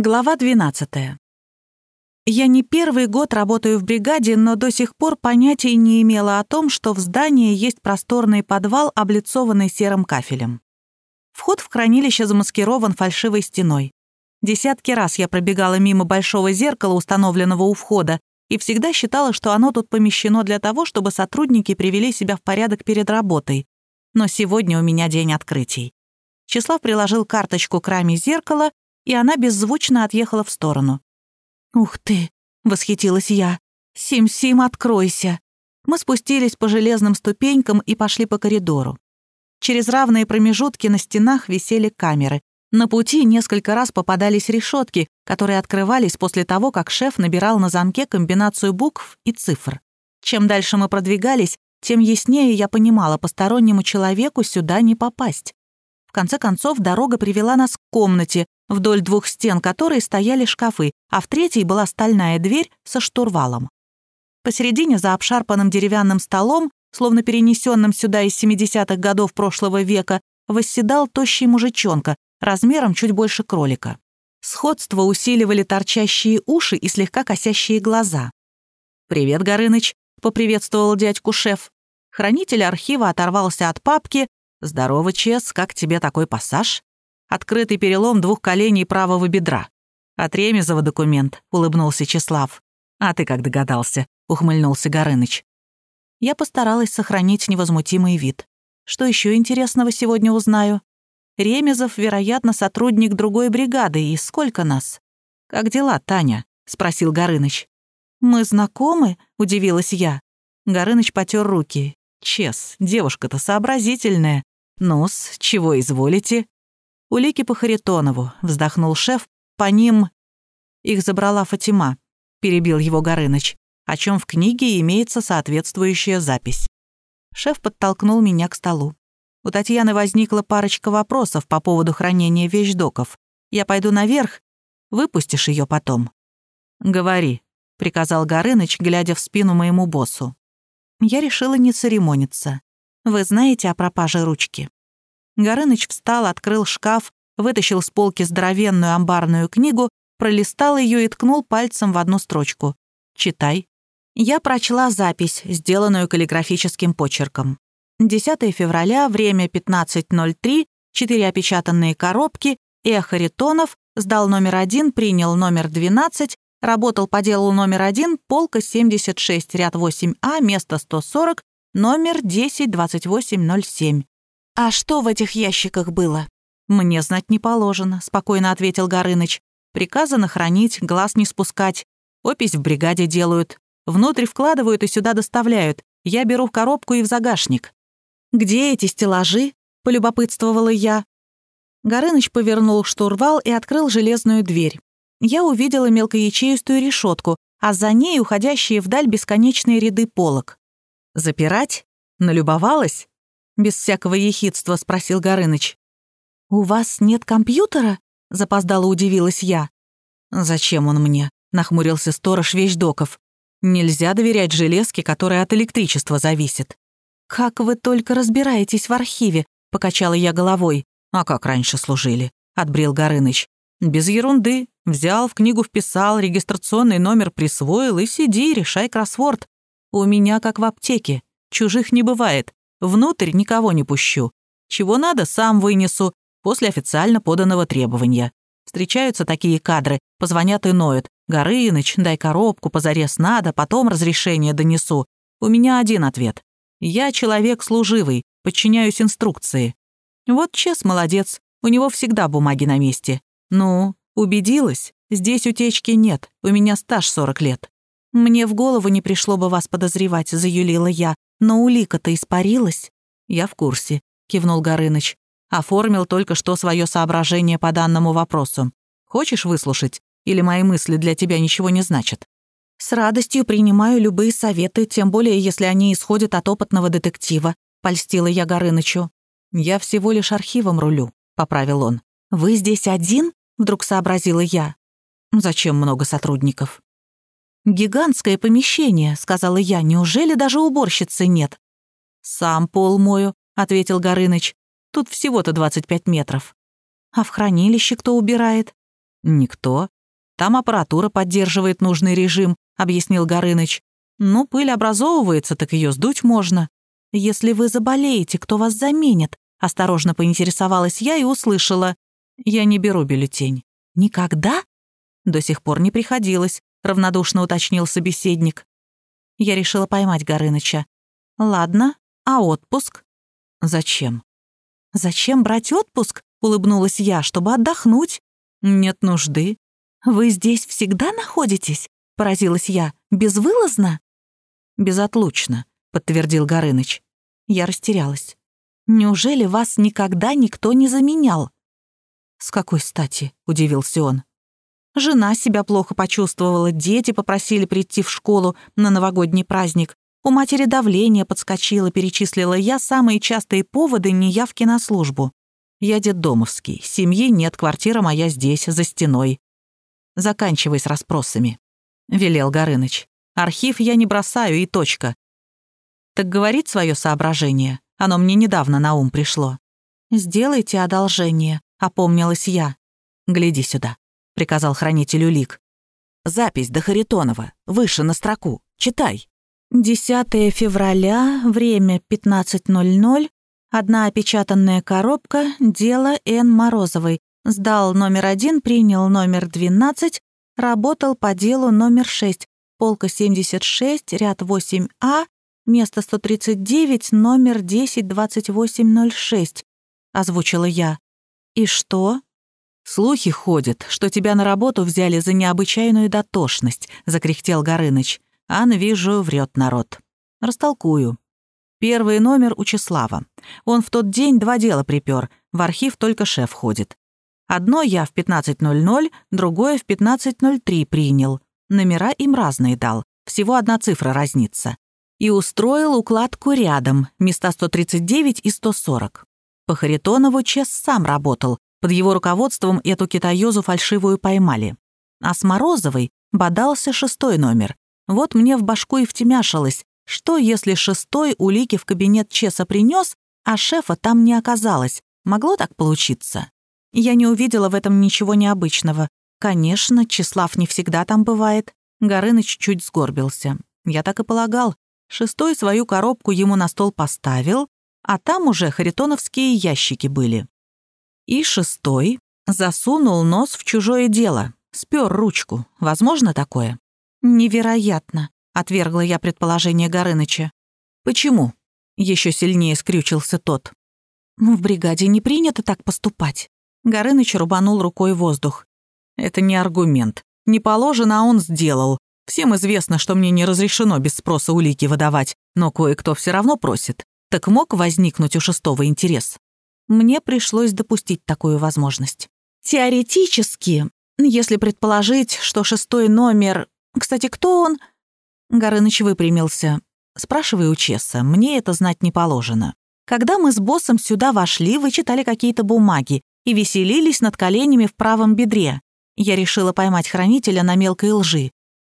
Глава 12. Я не первый год работаю в бригаде, но до сих пор понятия не имела о том, что в здании есть просторный подвал, облицованный серым кафелем. Вход в хранилище замаскирован фальшивой стеной. Десятки раз я пробегала мимо большого зеркала, установленного у входа, и всегда считала, что оно тут помещено для того, чтобы сотрудники привели себя в порядок перед работой. Но сегодня у меня день открытий. Числав приложил карточку к раме зеркала, и она беззвучно отъехала в сторону. «Ух ты!» — восхитилась я. «Сим-Сим, откройся!» Мы спустились по железным ступенькам и пошли по коридору. Через равные промежутки на стенах висели камеры. На пути несколько раз попадались решетки, которые открывались после того, как шеф набирал на замке комбинацию букв и цифр. Чем дальше мы продвигались, тем яснее я понимала, постороннему человеку сюда не попасть. В конце концов, дорога привела нас к комнате, вдоль двух стен которой стояли шкафы, а в третьей была стальная дверь со штурвалом. Посередине за обшарпанным деревянным столом, словно перенесенным сюда из 70-х годов прошлого века, восседал тощий мужичонка, размером чуть больше кролика. Сходство усиливали торчащие уши и слегка косящие глаза. «Привет, Горыныч», — поприветствовал дядьку шеф. Хранитель архива оторвался от папки. «Здорово, Чес, как тебе такой пассаж?» Открытый перелом двух коленей правого бедра. От Ремезова документ, улыбнулся Числав. А ты как догадался, ухмыльнулся Горыныч. Я постаралась сохранить невозмутимый вид. Что еще интересного сегодня узнаю? Ремезов, вероятно, сотрудник другой бригады, и сколько нас? «Как дела, Таня?» — спросил Горыныч. «Мы знакомы?» — удивилась я. Горыныч потер руки. «Чес, девушка-то сообразительная. Ну-с, чего изволите?» «Улики по Харитонову», — вздохнул шеф. «По ним...» «Их забрала Фатима», — перебил его Горыныч, о чем в книге имеется соответствующая запись. Шеф подтолкнул меня к столу. У Татьяны возникла парочка вопросов по поводу хранения вещдоков. Я пойду наверх, выпустишь ее потом. «Говори», — приказал Горыныч, глядя в спину моему боссу. Я решила не церемониться. Вы знаете о пропаже ручки? Горыныч встал, открыл шкаф, вытащил с полки здоровенную амбарную книгу, пролистал ее и ткнул пальцем в одну строчку. «Читай». Я прочла запись, сделанную каллиграфическим почерком. 10 февраля, время 15.03, четыре опечатанные коробки, эхо Ритонов, сдал номер один, принял номер 12, работал по делу номер один, полка 76, ряд 8А, место 140, номер 102807. «А что в этих ящиках было?» «Мне знать не положено», — спокойно ответил Горыныч. «Приказано хранить, глаз не спускать. Опись в бригаде делают. Внутрь вкладывают и сюда доставляют. Я беру в коробку и в загашник». «Где эти стеллажи?» — полюбопытствовала я. Горыныч повернул штурвал и открыл железную дверь. Я увидела мелкоячеистую решетку, а за ней уходящие вдаль бесконечные ряды полок. «Запирать? Налюбовалась?» без всякого ехидства спросил Горыныч. «У вас нет компьютера?» — запоздало удивилась я. «Зачем он мне?» — нахмурился сторож вещдоков. «Нельзя доверять железке, которая от электричества зависит». «Как вы только разбираетесь в архиве?» — покачала я головой. «А как раньше служили?» — отбрил Горыныч. «Без ерунды. Взял, в книгу вписал, регистрационный номер присвоил и сиди, решай кроссворд. У меня как в аптеке. Чужих не бывает. Внутрь никого не пущу. Чего надо, сам вынесу, после официально поданного требования. Встречаются такие кадры, позвонят и ноют. «Горыныч, дай коробку, позарез надо, потом разрешение донесу». У меня один ответ. Я человек служивый, подчиняюсь инструкции. Вот Чес молодец, у него всегда бумаги на месте. Ну, убедилась? Здесь утечки нет, у меня стаж 40 лет. Мне в голову не пришло бы вас подозревать, заюлила я. Но улика-то испарилась. Я в курсе, кивнул Горыныч. Оформил только что свое соображение по данному вопросу. Хочешь выслушать? Или мои мысли для тебя ничего не значат? С радостью принимаю любые советы, тем более, если они исходят от опытного детектива, польстила я Горынычу. Я всего лишь архивом рулю, поправил он. Вы здесь один? Вдруг сообразила я. Зачем много сотрудников? «Гигантское помещение», — сказала я. «Неужели даже уборщицы нет?» «Сам пол мою», — ответил Горыныч. «Тут всего-то 25 метров». «А в хранилище кто убирает?» Никто. Там аппаратура поддерживает нужный режим, объяснил Горыныч. Ну, пыль образовывается, так ее сдуть можно. Если вы заболеете, кто вас заменит? Осторожно поинтересовалась я и услышала. Я не беру бюллетень. Никогда? До сих пор не приходилось, равнодушно уточнил собеседник. Я решила поймать Горыныча. Ладно, а отпуск? Зачем? Зачем брать отпуск? Улыбнулась я, чтобы отдохнуть. Нет нужды. Вы здесь всегда находитесь? Поразилась я. Безвылазно? Безотлучно, подтвердил Горыныч. Я растерялась. Неужели вас никогда никто не заменял? С какой стати? Удивился он. Жена себя плохо почувствовала, дети попросили прийти в школу на новогодний праздник. У матери давление подскочило, перечислила я самые частые поводы неявки на службу. Я детдомовский, семьи нет, квартира моя здесь, за стеной. Заканчивай с расспросами, — велел Горыныч. Архив я не бросаю и точка. Так говорит свое соображение, оно мне недавно на ум пришло. «Сделайте одолжение», — опомнилась я. «Гляди сюда», — приказал хранителю Лик. «Запись до Харитонова, выше на строку, читай». 10 февраля, время 15.00, одна опечатанная коробка, дело Н. Морозовой. Сдал номер один, принял номер 12, работал по делу номер 6, полка 76, ряд 8А, место 139, номер 102806, озвучила я. И что? Слухи ходят, что тебя на работу взяли за необычайную дотошность, закряхтел Горыныч. Ан, вижу, врет народ. Растолкую. Первый номер у Числава. Он в тот день два дела припер, в архив только шеф ходит. Одно я в 15.00, другое в 15.03 принял. Номера им разные дал, всего одна цифра разнится. И устроил укладку рядом, места 139 и 140. По Харитонову Чес сам работал, под его руководством эту китаёзу фальшивую поймали. А с Морозовой бодался шестой номер, вот мне в башку и втемяшилось, что если шестой улики в кабинет Чеса принес, а шефа там не оказалось. Могло так получиться? Я не увидела в этом ничего необычного. Конечно, Числав не всегда там бывает. Горыныч чуть сгорбился. Я так и полагал. Шестой свою коробку ему на стол поставил, а там уже харитоновские ящики были. И шестой засунул нос в чужое дело, спер ручку. Возможно такое? «Невероятно», — отвергла я предположение Горыныча. «Почему?» — еще сильнее скрючился тот. «В бригаде не принято так поступать». Горыныч рубанул рукой воздух. «Это не аргумент. Не положено, а он сделал. Всем известно, что мне не разрешено без спроса улики выдавать, но кое-кто все равно просит. Так мог возникнуть у шестого интерес?» Мне пришлось допустить такую возможность. Теоретически, если предположить, что шестой номер кстати, кто он?» Горыныч выпрямился. «Спрашивай у Чесса, мне это знать не положено. Когда мы с боссом сюда вошли, вы читали какие-то бумаги и веселились над коленями в правом бедре. Я решила поймать хранителя на мелкой лжи.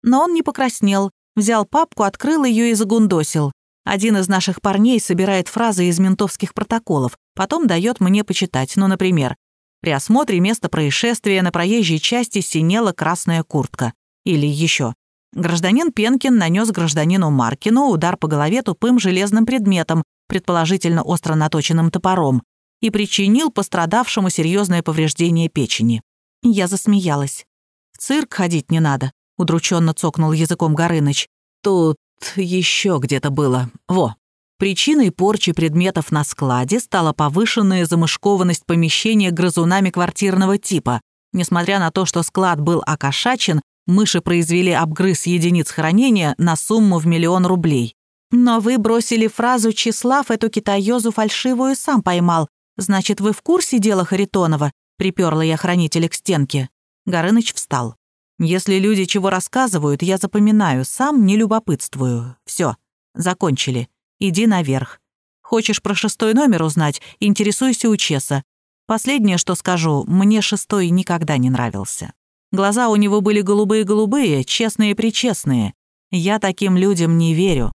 Но он не покраснел, взял папку, открыл ее и загундосил. Один из наших парней собирает фразы из ментовских протоколов, потом дает мне почитать. Ну, например, «При осмотре места происшествия на проезжей части синела красная куртка». Или еще. Гражданин Пенкин нанес гражданину Маркину удар по голове тупым железным предметом, предположительно остро наточенным топором, и причинил пострадавшему серьезное повреждение печени. Я засмеялась. «В цирк ходить не надо», — удрученно цокнул языком Горыныч. «Тут еще где-то было. Во». Причиной порчи предметов на складе стала повышенная замышкованность помещения грызунами квартирного типа. Несмотря на то, что склад был окошачен, Мыши произвели обгрыз единиц хранения на сумму в миллион рублей. Но вы бросили фразу «Числав эту китаёзу фальшивую сам поймал». Значит, вы в курсе дела Харитонова?» Приперла я хранителя к стенке. Горыныч встал. «Если люди чего рассказывают, я запоминаю, сам не любопытствую. Все, закончили. Иди наверх. Хочешь про шестой номер узнать, интересуйся у Чеса. Последнее, что скажу, мне шестой никогда не нравился. Глаза у него были голубые-голубые, честные-причестные. Я таким людям не верю.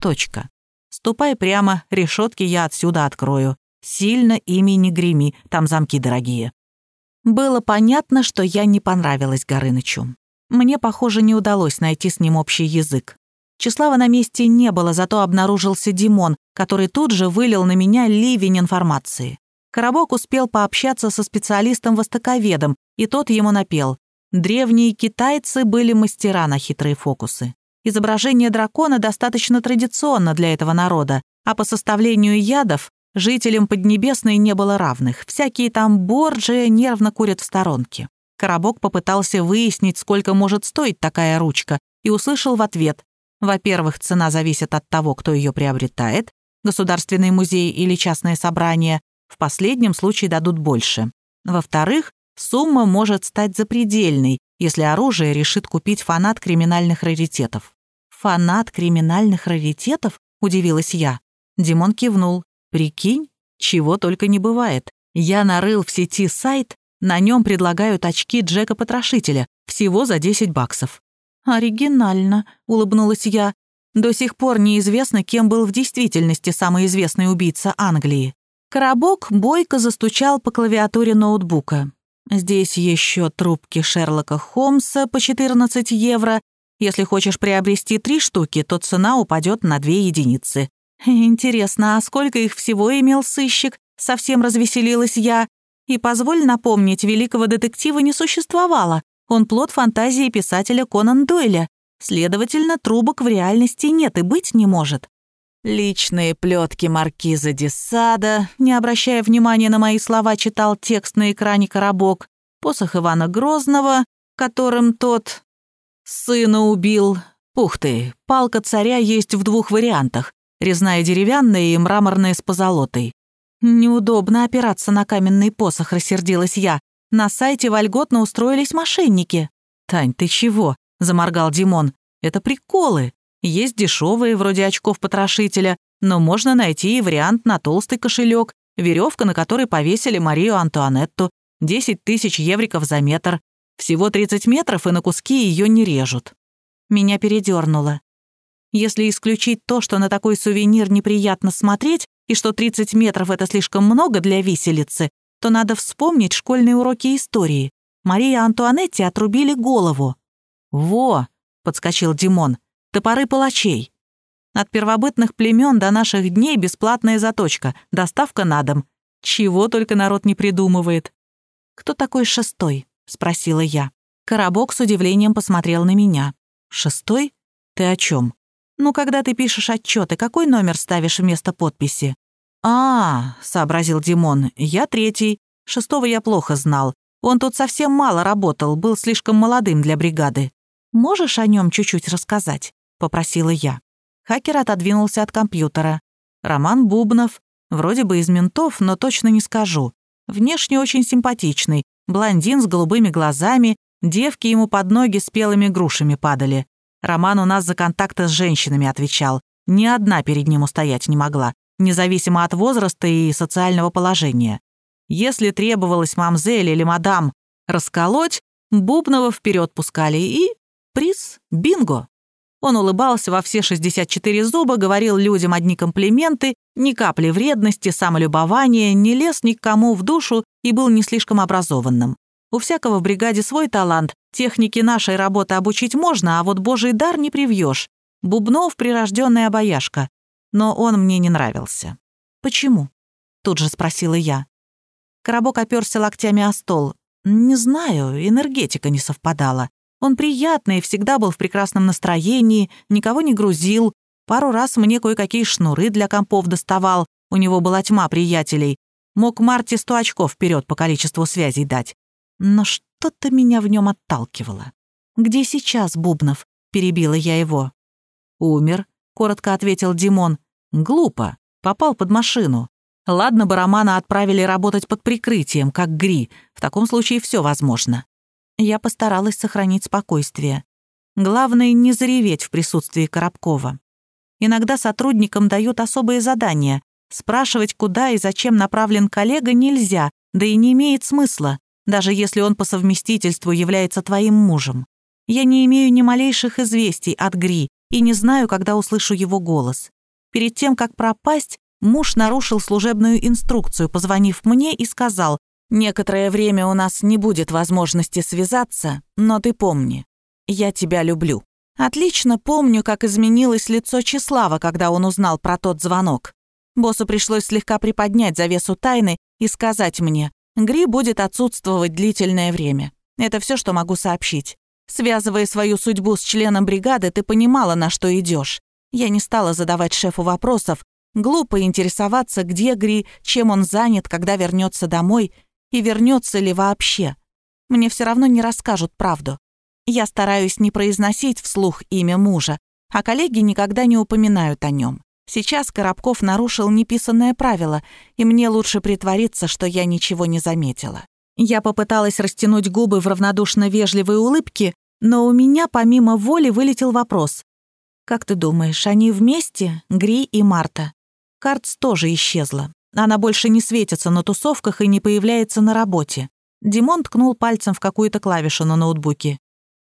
Точка. Ступай прямо, решетки я отсюда открою. Сильно ими не греми, там замки дорогие. Было понятно, что я не понравилась Горынычу. Мне, похоже, не удалось найти с ним общий язык. Числава на месте не было, зато обнаружился Димон, который тут же вылил на меня ливень информации. Коробок успел пообщаться со специалистом-востоковедом, и тот ему напел. Древние китайцы были мастера на хитрые фокусы. Изображение дракона достаточно традиционно для этого народа, а по составлению ядов жителям Поднебесной не было равных. Всякие там борджи нервно курят в сторонке. Коробок попытался выяснить, сколько может стоить такая ручка, и услышал в ответ. Во-первых, цена зависит от того, кто ее приобретает, государственный музей или частное собрание, в последнем случае дадут больше. Во-вторых, сумма может стать запредельной, если оружие решит купить фанат криминальных раритетов. «Фанат криминальных раритетов?» — удивилась я. Димон кивнул. «Прикинь, чего только не бывает. Я нарыл в сети сайт, на нем предлагают очки Джека-потрошителя, всего за 10 баксов». «Оригинально», — улыбнулась я. «До сих пор неизвестно, кем был в действительности самый известный убийца Англии. Коробок бойко застучал по клавиатуре ноутбука. Здесь еще трубки Шерлока Холмса по 14 евро. Если хочешь приобрести три штуки, то цена упадет на две единицы. Интересно, а сколько их всего имел сыщик? Совсем развеселилась я. И позволь напомнить, великого детектива не существовало. Он плод фантазии писателя Конан Дойля. Следовательно, трубок в реальности нет и быть не может. Личные плетки маркиза Десада, не обращая внимания на мои слова, читал текст на экране коробок. Посох Ивана Грозного, которым тот сына убил. Ух ты, палка царя есть в двух вариантах. Резная деревянная и мраморная с позолотой. Неудобно опираться на каменный посох, рассердилась я. На сайте вольготно устроились мошенники. «Тань, ты чего?» — заморгал Димон. «Это приколы. Есть дешевые, вроде очков потрошителя, но можно найти и вариант на толстый кошелек, веревка, на которой повесили Марию Антуанетту, 10 тысяч евриков за метр. Всего 30 метров, и на куски ее не режут. Меня передернуло. Если исключить то, что на такой сувенир неприятно смотреть, и что 30 метров — это слишком много для виселицы, то надо вспомнить школьные уроки истории. Мария Антуанетте отрубили голову. «Во!» — подскочил Димон. Топоры палачей. От первобытных племен до наших дней бесплатная заточка, доставка на дом. Чего только народ не придумывает. «Кто такой шестой?» — спросила я. Коробок с удивлением посмотрел на меня. «Шестой? Ты о чем? Ну, когда ты пишешь отчеты, какой номер ставишь вместо подписи?» «А, — сообразил Димон, — я третий. Шестого я плохо знал. Он тут совсем мало работал, был слишком молодым для бригады. Можешь о нем чуть-чуть рассказать?» попросила я. Хакер отодвинулся от компьютера. Роман Бубнов, вроде бы из ментов, но точно не скажу. Внешне очень симпатичный, блондин с голубыми глазами, девки ему под ноги спелыми грушами падали. Роман у нас за контакты с женщинами отвечал. Ни одна перед ним устоять не могла, независимо от возраста и социального положения. Если требовалось мамзель или мадам расколоть, Бубнова вперед пускали и... Приз — бинго. Он улыбался во все 64 зуба, говорил людям одни комплименты, ни капли вредности, самолюбования, не лез ни к кому в душу и был не слишком образованным. У всякого в бригаде свой талант, техники нашей работы обучить можно, а вот божий дар не привьешь. Бубнов — прирожденная обаяшка. Но он мне не нравился. «Почему?» — тут же спросила я. Коробок оперся локтями о стол. «Не знаю, энергетика не совпадала. Он приятный, всегда был в прекрасном настроении, никого не грузил. Пару раз мне кое-какие шнуры для компов доставал, у него была тьма приятелей. Мог Марте сто очков вперед по количеству связей дать. Но что-то меня в нем отталкивало. «Где сейчас Бубнов?» — перебила я его. «Умер», — коротко ответил Димон. «Глупо. Попал под машину. Ладно бы Романа отправили работать под прикрытием, как Гри. В таком случае все возможно. Я постаралась сохранить спокойствие. Главное, не зареветь в присутствии Коробкова. Иногда сотрудникам дают особые задания. Спрашивать, куда и зачем направлен коллега, нельзя, да и не имеет смысла, даже если он по совместительству является твоим мужем. Я не имею ни малейших известий от Гри и не знаю, когда услышу его голос. Перед тем, как пропасть, муж нарушил служебную инструкцию, позвонив мне и сказал, Некоторое время у нас не будет возможности связаться, но ты помни, я тебя люблю. Отлично помню, как изменилось лицо Числава, когда он узнал про тот звонок. Боссу пришлось слегка приподнять завесу тайны и сказать мне, Гри будет отсутствовать длительное время. Это все, что могу сообщить. Связывая свою судьбу с членом бригады, ты понимала, на что идешь. Я не стала задавать шефу вопросов. Глупо интересоваться, где Гри, чем он занят, когда вернется домой и вернется ли вообще. Мне все равно не расскажут правду. Я стараюсь не произносить вслух имя мужа, а коллеги никогда не упоминают о нем. Сейчас Коробков нарушил неписанное правило, и мне лучше притвориться, что я ничего не заметила. Я попыталась растянуть губы в равнодушно вежливой улыбке, но у меня помимо воли вылетел вопрос. «Как ты думаешь, они вместе, Гри и Марта?» Картс тоже исчезла. Она больше не светится на тусовках и не появляется на работе. Димон ткнул пальцем в какую-то клавишу на ноутбуке.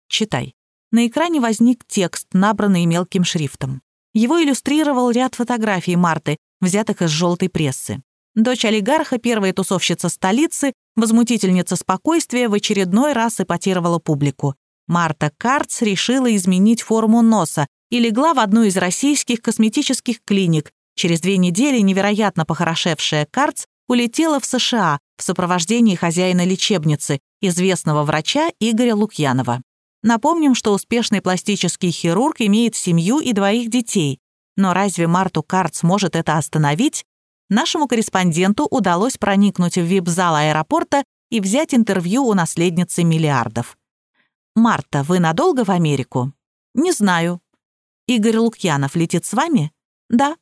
«Читай». На экране возник текст, набранный мелким шрифтом. Его иллюстрировал ряд фотографий Марты, взятых из желтой прессы. Дочь олигарха, первая тусовщица столицы, возмутительница спокойствия, в очередной раз эпатировала публику. Марта Карц решила изменить форму носа и легла в одну из российских косметических клиник. Через две недели невероятно похорошевшая Карц улетела в США в сопровождении хозяина лечебницы, известного врача Игоря Лукьянова. Напомним, что успешный пластический хирург имеет семью и двоих детей. Но разве Марту Карц может это остановить? Нашему корреспонденту удалось проникнуть в вип-зал аэропорта и взять интервью у наследницы миллиардов. «Марта, вы надолго в Америку?» «Не знаю». «Игорь Лукьянов летит с вами?» «Да».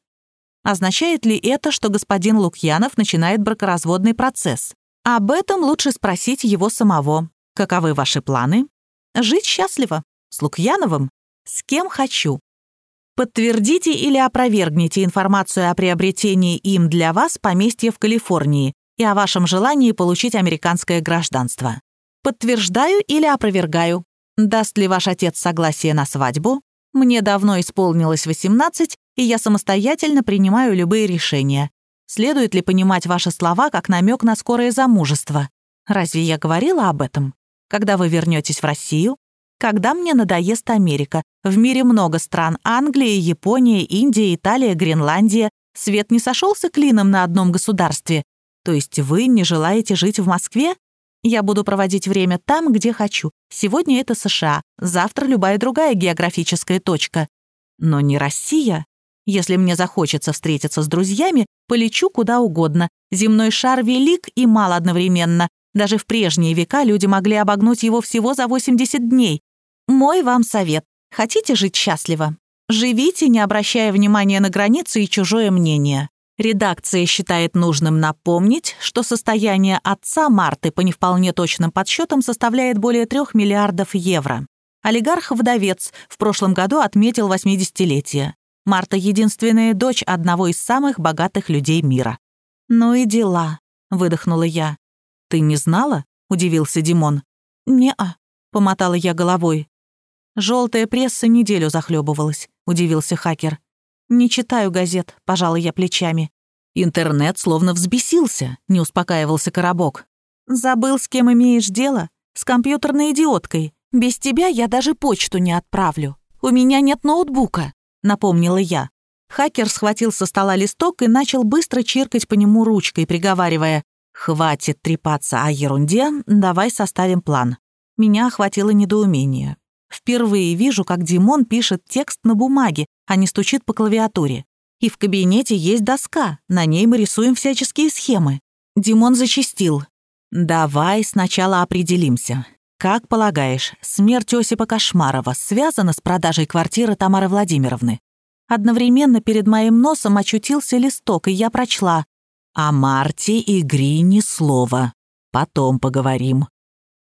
Означает ли это, что господин Лукьянов начинает бракоразводный процесс? Об этом лучше спросить его самого. Каковы ваши планы? Жить счастливо. С Лукьяновым? С кем хочу. Подтвердите или опровергните информацию о приобретении им для вас поместья в Калифорнии и о вашем желании получить американское гражданство. Подтверждаю или опровергаю. Даст ли ваш отец согласие на свадьбу? Мне давно исполнилось 18, и я самостоятельно принимаю любые решения. Следует ли понимать ваши слова как намек на скорое замужество? Разве я говорила об этом? Когда вы вернетесь в Россию? Когда мне надоест Америка? В мире много стран. Англия, Япония, Индия, Италия, Гренландия. Свет не сошелся клином на одном государстве. То есть вы не желаете жить в Москве? Я буду проводить время там, где хочу. Сегодня это США, завтра любая другая географическая точка. Но не Россия. Если мне захочется встретиться с друзьями, полечу куда угодно. Земной шар велик и мал одновременно. Даже в прежние века люди могли обогнуть его всего за 80 дней. Мой вам совет. Хотите жить счастливо? Живите, не обращая внимания на границы и чужое мнение. Редакция считает нужным напомнить, что состояние отца Марты по не вполне точным подсчетам составляет более 3 миллиардов евро. Олигарх-вдовец в прошлом году отметил 80-летие. Марта — единственная дочь одного из самых богатых людей мира. «Ну и дела», — выдохнула я. «Ты не знала?» — удивился Димон. «Не-а», — помотала я головой. «Желтая пресса неделю захлебывалась», — удивился хакер. «Не читаю газет», — пожала я плечами. Интернет словно взбесился, не успокаивался коробок. «Забыл, с кем имеешь дело? С компьютерной идиоткой. Без тебя я даже почту не отправлю. У меня нет ноутбука», — напомнила я. Хакер схватил со стола листок и начал быстро чиркать по нему ручкой, приговаривая «Хватит трепаться о ерунде, давай составим план». Меня охватило недоумение. Впервые вижу, как Димон пишет текст на бумаге, а не стучит по клавиатуре. И в кабинете есть доска, на ней мы рисуем всяческие схемы. Димон зачистил. «Давай сначала определимся. Как полагаешь, смерть Осипа Кошмарова связана с продажей квартиры Тамары Владимировны?» Одновременно перед моим носом очутился листок, и я прочла. О Марте и Гри ни слова. Потом поговорим.